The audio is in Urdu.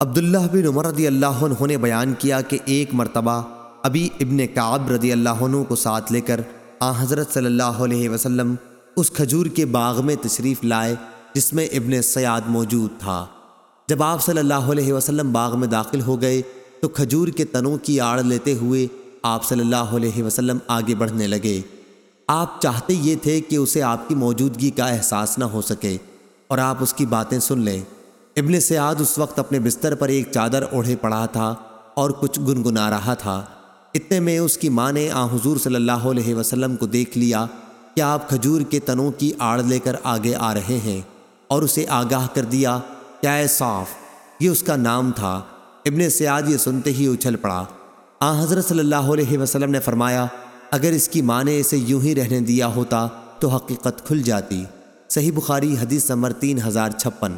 عبداللہ بن عمر رضی اللہ عنہ نے بیان کیا کہ ایک مرتبہ ابی ابن کعب رضی اللہ عنہ کو ساتھ لے کر آ حضرت صلی اللہ علیہ وسلم اس کھجور کے باغ میں تشریف لائے، جس میں ابن سیاد موجود تھا۔ جب آپ صلی اللہ علیہ وسلم باغ میں داخل ہو گئے، تو کھجور کے تنوں کی آڑ لیتے ہوئے آپ صلی اللہ علیہ وسلم آگے بڑھنے لگے۔ آپ چاہتے یہ تھے کہ اسے آپ کی موجودگی کا احساس نہ ہو سکے اور آپ اس کی باتیں سن لیں۔ ابن سیاد اس وقت اپنے بستر پر ایک چادر اوڑھے پڑا تھا اور کچھ گنگنا رہا تھا۔ اتنے میں اس کی ماں نے آ حضور صلی اللہ علیہ وسلم کو دیکھ لیا کہ آپ کھجور کے تنوں کی آڑ لے کر آگے آ رہے ہیں اور اسے آگاہ کر دیا کیا صاف، یہ اس کا نام تھا۔ ابن سیاد یہ سنتے ہی اچھل پڑا۔ آ حضرت صلی اللہ علیہ وسلم نے فرمایا، اگر اس کی ماں نے اسے یوں ہی رہنے دیا ہوتا تو حقیقت کھل جاتی۔ صحیح بخاری حدیث نمبر تین ہزار چھپن۔